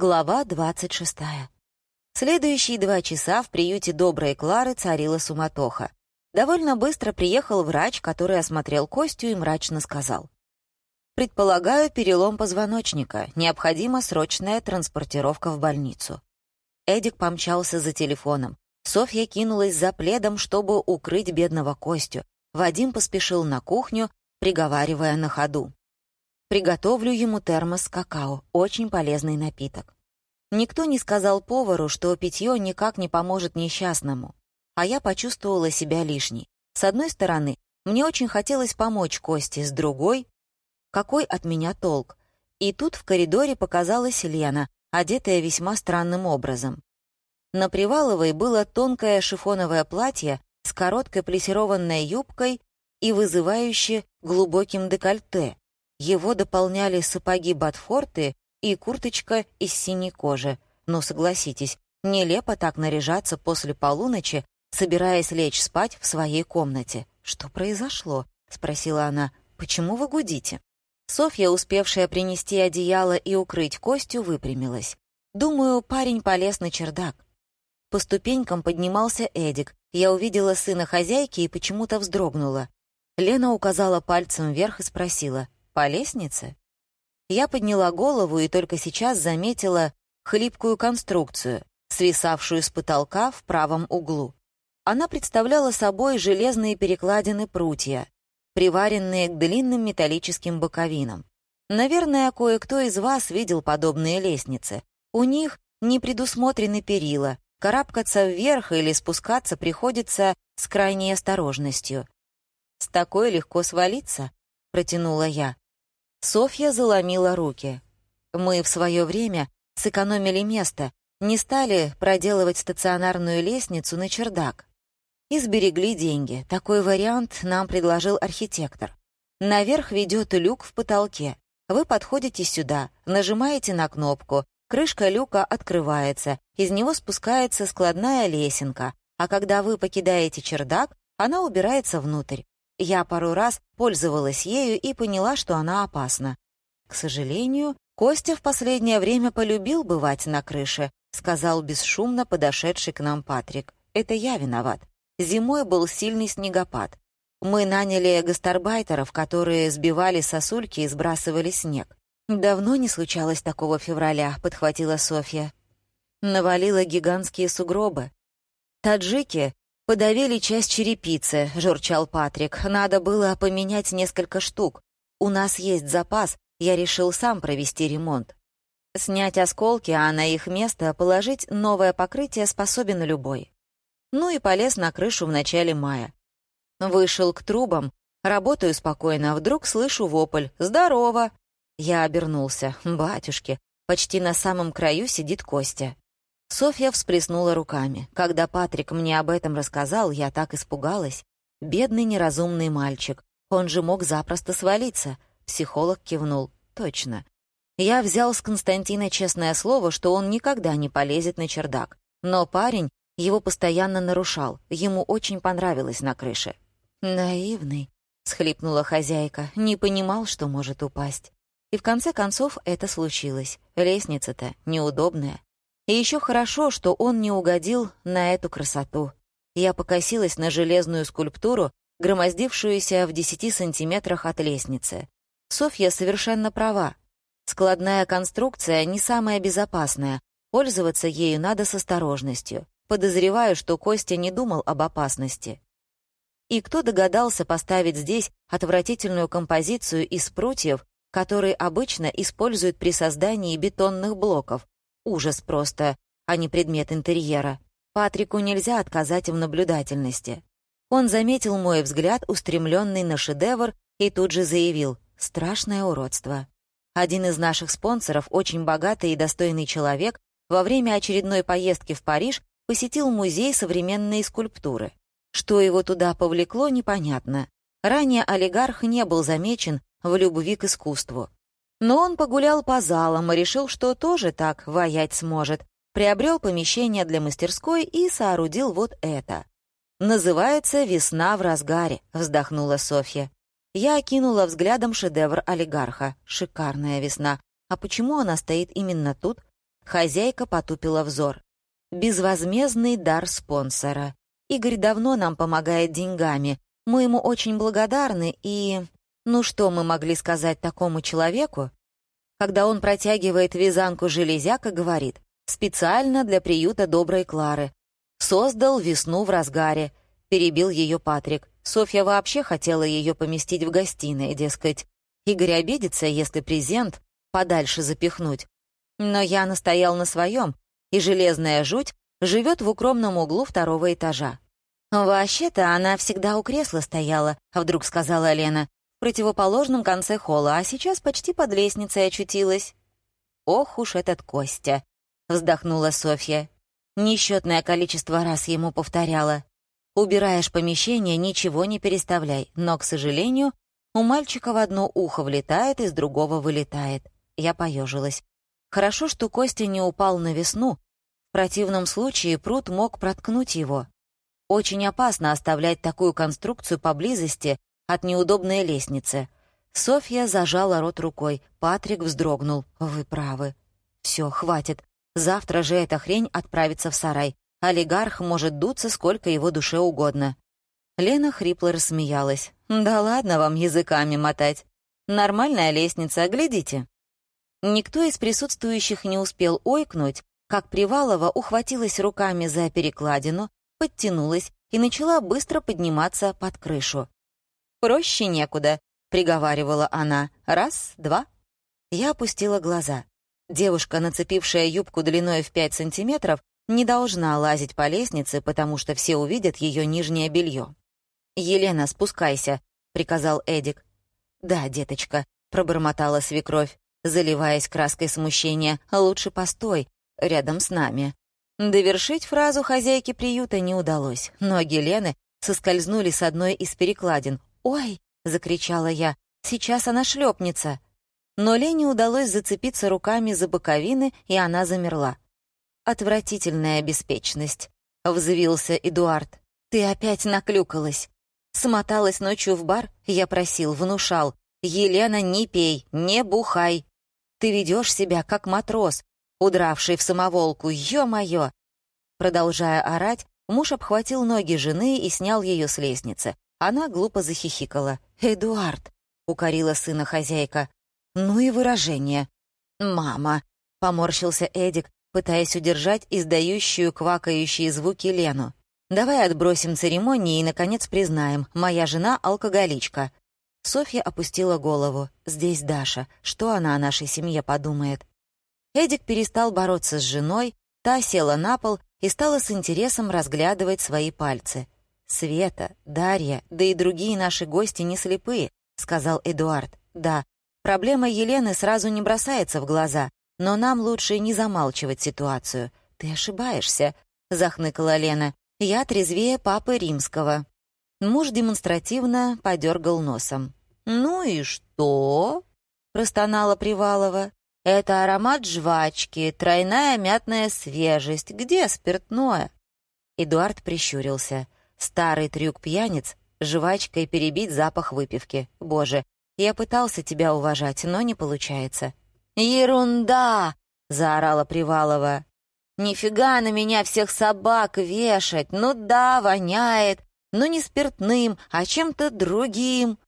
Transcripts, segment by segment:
Глава 26. Следующие два часа в приюте доброй Клары царила суматоха. Довольно быстро приехал врач, который осмотрел Костю и мрачно сказал. «Предполагаю, перелом позвоночника. Необходима срочная транспортировка в больницу». Эдик помчался за телефоном. Софья кинулась за пледом, чтобы укрыть бедного Костю. Вадим поспешил на кухню, приговаривая на ходу. Приготовлю ему термос какао, очень полезный напиток. Никто не сказал повару, что питье никак не поможет несчастному, а я почувствовала себя лишней. С одной стороны, мне очень хотелось помочь Косте, с другой — какой от меня толк? И тут в коридоре показалась Лена, одетая весьма странным образом. На Приваловой было тонкое шифоновое платье с короткой плессированной юбкой и вызывающе глубоким декольте, его дополняли сапоги Батфорты и курточка из синей кожи. Но согласитесь, нелепо так наряжаться после полуночи, собираясь лечь спать в своей комнате. «Что произошло?» — спросила она. «Почему вы гудите?» Софья, успевшая принести одеяло и укрыть Костю, выпрямилась. «Думаю, парень полез на чердак». По ступенькам поднимался Эдик. Я увидела сына хозяйки и почему-то вздрогнула. Лена указала пальцем вверх и спросила, по лестнице? Я подняла голову и только сейчас заметила хлипкую конструкцию, свисавшую с потолка в правом углу. Она представляла собой железные перекладины прутья, приваренные к длинным металлическим боковинам. Наверное, кое-кто из вас видел подобные лестницы. У них не предусмотрены перила, карабкаться вверх или спускаться приходится с крайней осторожностью. «С такой легко свалиться», — протянула я. Софья заломила руки. Мы в свое время сэкономили место, не стали проделывать стационарную лестницу на чердак. И сберегли деньги. Такой вариант нам предложил архитектор. Наверх ведет люк в потолке. Вы подходите сюда, нажимаете на кнопку, крышка люка открывается, из него спускается складная лесенка, а когда вы покидаете чердак, она убирается внутрь. Я пару раз пользовалась ею и поняла, что она опасна. К сожалению, Костя в последнее время полюбил бывать на крыше, сказал бесшумно подошедший к нам Патрик. Это я виноват. Зимой был сильный снегопад. Мы наняли гастарбайтеров, которые сбивали сосульки и сбрасывали снег. «Давно не случалось такого февраля», — подхватила Софья. Навалило гигантские сугробы. Таджики «Подавили часть черепицы», — журчал Патрик. «Надо было поменять несколько штук. У нас есть запас, я решил сам провести ремонт. Снять осколки, а на их место положить новое покрытие способен любой. Ну и полез на крышу в начале мая. Вышел к трубам, работаю спокойно, вдруг слышу вопль «Здорово!». Я обернулся. Батюшки, почти на самом краю сидит Костя. Софья всплеснула руками. Когда Патрик мне об этом рассказал, я так испугалась. Бедный неразумный мальчик. Он же мог запросто свалиться. Психолог кивнул. Точно. Я взял с Константина честное слово, что он никогда не полезет на чердак. Но парень его постоянно нарушал. Ему очень понравилось на крыше. «Наивный», — схлипнула хозяйка, не понимал, что может упасть. И в конце концов это случилось. Лестница-то неудобная. И еще хорошо, что он не угодил на эту красоту. Я покосилась на железную скульптуру, громоздившуюся в десяти сантиметрах от лестницы. Софья совершенно права. Складная конструкция не самая безопасная, пользоваться ею надо с осторожностью. Подозреваю, что Костя не думал об опасности. И кто догадался поставить здесь отвратительную композицию из прутьев, которые обычно используют при создании бетонных блоков, Ужас просто, а не предмет интерьера. Патрику нельзя отказать в наблюдательности. Он заметил мой взгляд, устремленный на шедевр, и тут же заявил «Страшное уродство». Один из наших спонсоров, очень богатый и достойный человек, во время очередной поездки в Париж посетил музей современной скульптуры. Что его туда повлекло, непонятно. Ранее олигарх не был замечен в любви к искусству. Но он погулял по залам и решил, что тоже так воять сможет. Приобрел помещение для мастерской и соорудил вот это. «Называется «Весна в разгаре», — вздохнула Софья. Я окинула взглядом шедевр олигарха. Шикарная весна. А почему она стоит именно тут? Хозяйка потупила взор. «Безвозмездный дар спонсора. Игорь давно нам помогает деньгами. Мы ему очень благодарны и... Ну что мы могли сказать такому человеку? Когда он протягивает вязанку железяка, говорит «Специально для приюта доброй Клары». Создал весну в разгаре. Перебил ее Патрик. Софья вообще хотела ее поместить в гостиной, дескать. Игорь обидится, если презент подальше запихнуть. Но я настоял на своем, и железная жуть живет в укромном углу второго этажа. «Вообще-то она всегда у кресла стояла», — вдруг сказала Лена, в противоположном конце холла, а сейчас почти под лестницей очутилась. «Ох уж этот Костя», — вздохнула Софья. Несчетное количество раз ему повторяла. «Убираешь помещение, ничего не переставляй, но, к сожалению, у мальчика в одно ухо влетает, из другого вылетает». Я поежилась. Хорошо, что Костя не упал на весну. В противном случае пруд мог проткнуть его. Очень опасно оставлять такую конструкцию поблизости от неудобной лестницы. Софья зажала рот рукой. Патрик вздрогнул. «Вы правы. Все, хватит. Завтра же эта хрень отправится в сарай. Олигарх может дуться сколько его душе угодно». Лена хрипло рассмеялась. «Да ладно вам языками мотать. Нормальная лестница, глядите». Никто из присутствующих не успел ойкнуть, как Привалова ухватилась руками за перекладину, подтянулась и начала быстро подниматься под крышу. «Проще некуда», — приговаривала она. «Раз, два». Я опустила глаза. Девушка, нацепившая юбку длиной в пять сантиметров, не должна лазить по лестнице, потому что все увидят ее нижнее белье. «Елена, спускайся», — приказал Эдик. «Да, деточка», — пробормотала свекровь заливаясь краской смущения. «Лучше постой, рядом с нами». Довершить фразу хозяйки приюта не удалось. Ноги Лены соскользнули с одной из перекладин. «Ой!» — закричала я. «Сейчас она шлепнется!» Но Лене удалось зацепиться руками за боковины, и она замерла. «Отвратительная беспечность», — взвился Эдуард. «Ты опять наклюкалась». Смоталась ночью в бар, я просил, внушал. «Елена, не пей, не бухай, ты ведешь себя как матрос, удравший в самоволку, ё-моё!» Продолжая орать, муж обхватил ноги жены и снял ее с лестницы. Она глупо захихикала. «Эдуард!» — укорила сына хозяйка. «Ну и выражение!» «Мама!» — поморщился Эдик, пытаясь удержать издающую квакающие звуки Лену. «Давай отбросим церемонии и, наконец, признаем, моя жена — алкоголичка. Софья опустила голову. «Здесь Даша. Что она о нашей семье подумает?» Эдик перестал бороться с женой, та села на пол и стала с интересом разглядывать свои пальцы. «Света, Дарья, да и другие наши гости не слепые», — сказал Эдуард. «Да, проблема Елены сразу не бросается в глаза, но нам лучше не замалчивать ситуацию». «Ты ошибаешься», — захныкала Лена. «Я трезвее папы римского». Муж демонстративно подергал носом. «Ну и что?» — простонала Привалова. «Это аромат жвачки, тройная мятная свежесть. Где спиртное?» Эдуард прищурился. «Старый трюк пьяниц — жвачкой перебить запах выпивки. Боже, я пытался тебя уважать, но не получается». «Ерунда!» — заорала Привалова. «Нифига на меня всех собак вешать! Ну да, воняет, но не спиртным, а чем-то другим.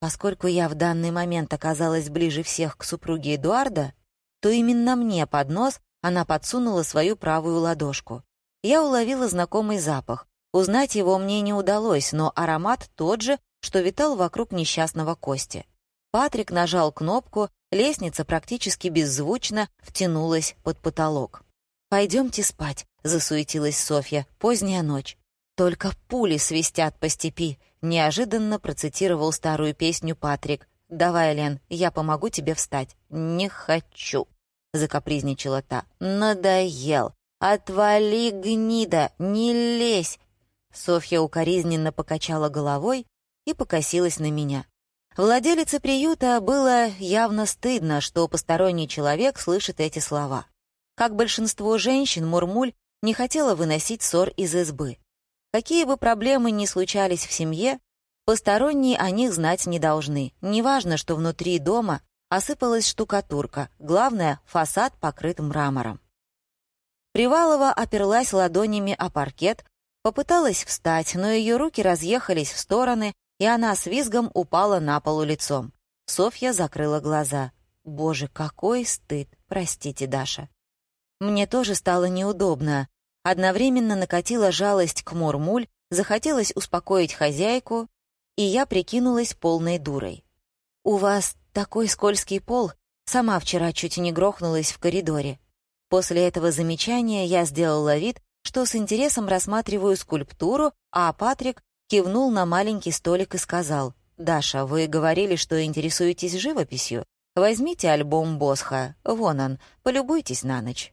Поскольку я в данный момент оказалась ближе всех к супруге Эдуарда, то именно мне под нос она подсунула свою правую ладошку. Я уловила знакомый запах. Узнать его мне не удалось, но аромат тот же, что витал вокруг несчастного Кости. Патрик нажал кнопку, лестница практически беззвучно втянулась под потолок. «Пойдемте спать», — засуетилась Софья. «Поздняя ночь». «Только пули свистят по степи», — неожиданно процитировал старую песню Патрик. «Давай, Лен, я помогу тебе встать». «Не хочу», — закапризничала та. «Надоел. Отвали, гнида, не лезь». Софья укоризненно покачала головой и покосилась на меня. Владелице приюта было явно стыдно, что посторонний человек слышит эти слова. Как большинство женщин, Мурмуль не хотела выносить ссор из избы. Какие бы проблемы ни случались в семье, посторонние о них знать не должны. Неважно, что внутри дома осыпалась штукатурка, главное — фасад покрыт мрамором. Привалова оперлась ладонями о паркет, попыталась встать, но ее руки разъехались в стороны, и она с визгом упала на полу лицом. Софья закрыла глаза. «Боже, какой стыд! Простите, Даша». Мне тоже стало неудобно. Одновременно накатила жалость к Мурмуль, захотелось успокоить хозяйку, и я прикинулась полной дурой. «У вас такой скользкий пол, сама вчера чуть не грохнулась в коридоре». После этого замечания я сделала вид, что с интересом рассматриваю скульптуру, а Патрик кивнул на маленький столик и сказал, «Даша, вы говорили, что интересуетесь живописью. Возьмите альбом Босха, вон он, полюбуйтесь на ночь».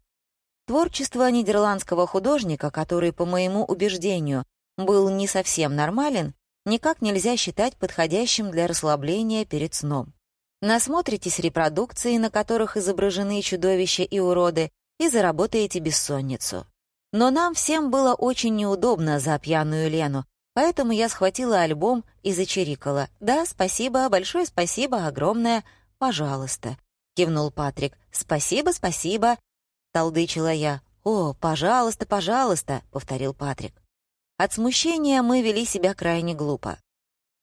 Творчество нидерландского художника, который, по моему убеждению, был не совсем нормален, никак нельзя считать подходящим для расслабления перед сном. Насмотритесь репродукции, на которых изображены чудовища и уроды, и заработаете бессонницу. Но нам всем было очень неудобно за пьяную Лену, поэтому я схватила альбом и зачирикала. «Да, спасибо, большое спасибо, огромное, пожалуйста», — кивнул Патрик. «Спасибо, спасибо», — толдычила я. «О, пожалуйста, пожалуйста», — повторил Патрик. От смущения мы вели себя крайне глупо.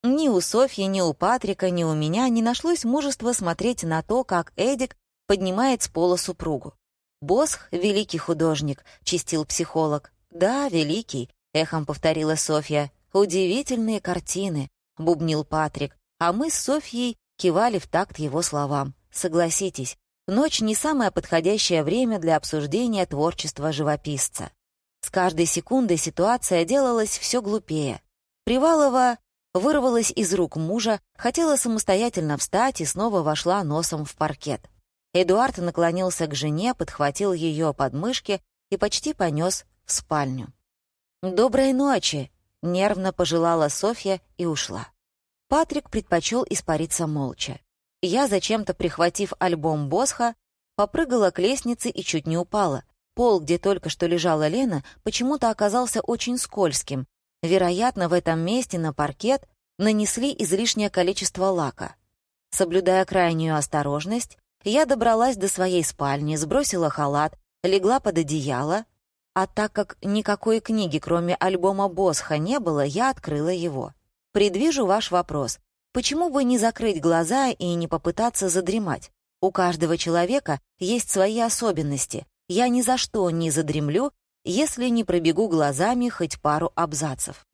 Ни у Софьи, ни у Патрика, ни у меня не нашлось мужества смотреть на то, как Эдик поднимает с пола супругу. «Босх — великий художник», — чистил психолог. «Да, великий», — эхом повторила Софья. «Удивительные картины», — бубнил Патрик, а мы с Софьей кивали в такт его словам. Согласитесь, ночь не самое подходящее время для обсуждения творчества живописца. С каждой секундой ситуация делалась все глупее. Привалова вырвалась из рук мужа, хотела самостоятельно встать и снова вошла носом в паркет. Эдуард наклонился к жене, подхватил ее под мышки и почти понес в спальню. «Доброй ночи!» — нервно пожелала Софья и ушла. Патрик предпочел испариться молча. Я, зачем-то прихватив альбом Босха, попрыгала к лестнице и чуть не упала. Пол, где только что лежала Лена, почему-то оказался очень скользким. Вероятно, в этом месте на паркет нанесли излишнее количество лака. Соблюдая крайнюю осторожность, я добралась до своей спальни, сбросила халат, легла под одеяло, а так как никакой книги, кроме альбома Босха, не было, я открыла его. Предвижу ваш вопрос. Почему бы не закрыть глаза и не попытаться задремать? У каждого человека есть свои особенности, я ни за что не задремлю, если не пробегу глазами хоть пару абзацев.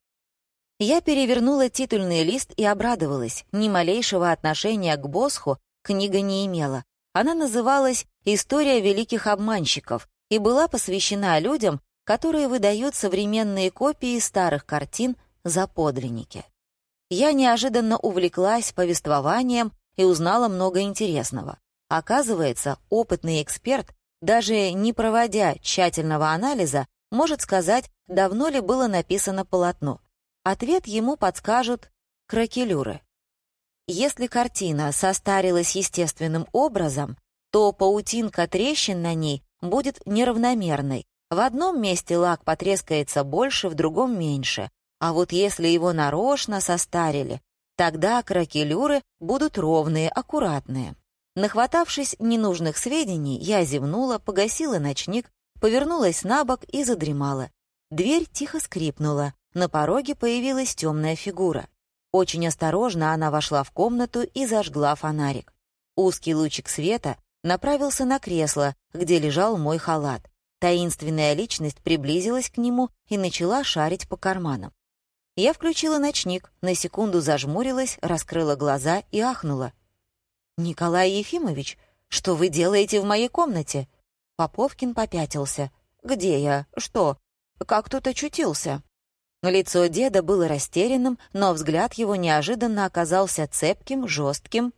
Я перевернула титульный лист и обрадовалась. Ни малейшего отношения к Босху книга не имела. Она называлась «История великих обманщиков» и была посвящена людям, которые выдают современные копии старых картин за подлинники. Я неожиданно увлеклась повествованием и узнала много интересного. Оказывается, опытный эксперт даже не проводя тщательного анализа, может сказать, давно ли было написано полотно. Ответ ему подскажут кракелюры. Если картина состарилась естественным образом, то паутинка трещин на ней будет неравномерной. В одном месте лак потрескается больше, в другом меньше. А вот если его нарочно состарили, тогда кракелюры будут ровные, аккуратные. Нахватавшись ненужных сведений, я зевнула, погасила ночник, повернулась на бок и задремала. Дверь тихо скрипнула, на пороге появилась темная фигура. Очень осторожно она вошла в комнату и зажгла фонарик. Узкий лучик света направился на кресло, где лежал мой халат. Таинственная личность приблизилась к нему и начала шарить по карманам. Я включила ночник, на секунду зажмурилась, раскрыла глаза и ахнула — «Николай Ефимович, что вы делаете в моей комнате?» Поповкин попятился. «Где я? Что? Как тут очутился?» Лицо деда было растерянным, но взгляд его неожиданно оказался цепким, жестким,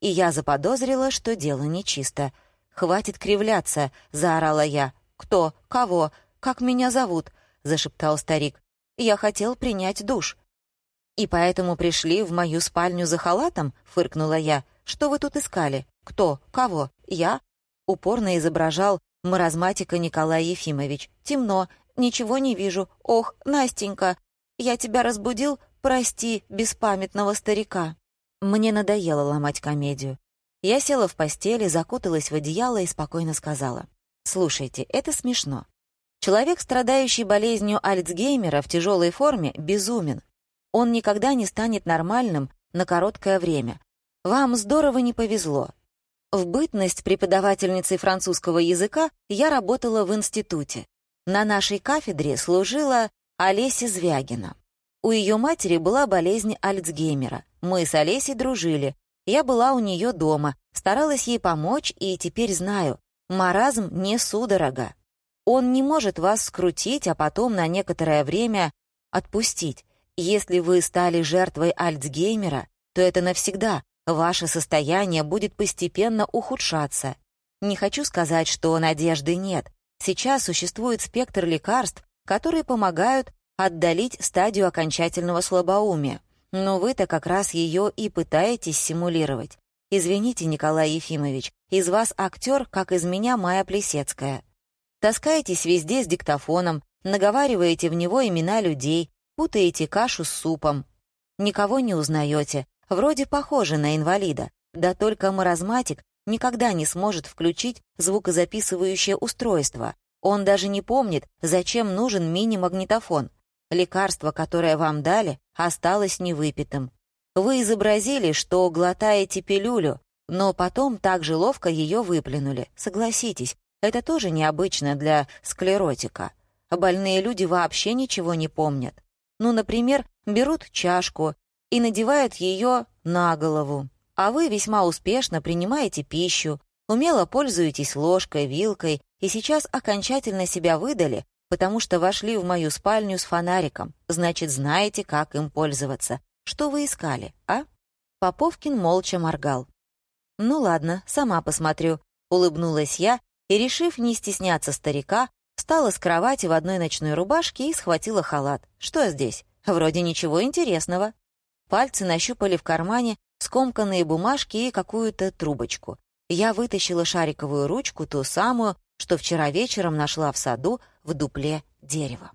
и я заподозрила, что дело нечисто. «Хватит кривляться!» — заорала я. «Кто? Кого? Как меня зовут?» — зашептал старик. «Я хотел принять душ». «И поэтому пришли в мою спальню за халатом?» — фыркнула я. Что вы тут искали? Кто? Кого? Я?» Упорно изображал маразматика Николай Ефимович. «Темно, ничего не вижу. Ох, Настенька, я тебя разбудил? Прости, беспамятного старика». Мне надоело ломать комедию. Я села в постели, закуталась в одеяло и спокойно сказала. «Слушайте, это смешно. Человек, страдающий болезнью Альцгеймера в тяжелой форме, безумен. Он никогда не станет нормальным на короткое время. Вам здорово не повезло. В бытность преподавательницей французского языка я работала в институте. На нашей кафедре служила Олеся Звягина. У ее матери была болезнь Альцгеймера. Мы с Олесей дружили. Я была у нее дома, старалась ей помочь и теперь знаю, маразм не судорога. Он не может вас скрутить, а потом на некоторое время отпустить. Если вы стали жертвой Альцгеймера, то это навсегда. Ваше состояние будет постепенно ухудшаться. Не хочу сказать, что надежды нет. Сейчас существует спектр лекарств, которые помогают отдалить стадию окончательного слабоумия. Но вы-то как раз ее и пытаетесь симулировать. Извините, Николай Ефимович, из вас актер, как из меня Майя Плесецкая. Таскаетесь везде с диктофоном, наговариваете в него имена людей, путаете кашу с супом. Никого не узнаете, вроде похожи на инвалида. Да только маразматик никогда не сможет включить звукозаписывающее устройство. Он даже не помнит, зачем нужен мини-магнитофон. Лекарство, которое вам дали, осталось невыпитым. Вы изобразили, что глотаете пилюлю, но потом так же ловко ее выплюнули. Согласитесь, это тоже необычно для склеротика. Больные люди вообще ничего не помнят. Ну, например, берут чашку и надевают ее на голову. А вы весьма успешно принимаете пищу, умело пользуетесь ложкой, вилкой и сейчас окончательно себя выдали, потому что вошли в мою спальню с фонариком, значит, знаете, как им пользоваться. Что вы искали, а?» Поповкин молча моргал. «Ну ладно, сама посмотрю», — улыбнулась я и, решив не стесняться старика, встала с кровати в одной ночной рубашке и схватила халат. Что здесь? Вроде ничего интересного. Пальцы нащупали в кармане скомканные бумажки и какую-то трубочку. Я вытащила шариковую ручку, ту самую, что вчера вечером нашла в саду в дупле дерева.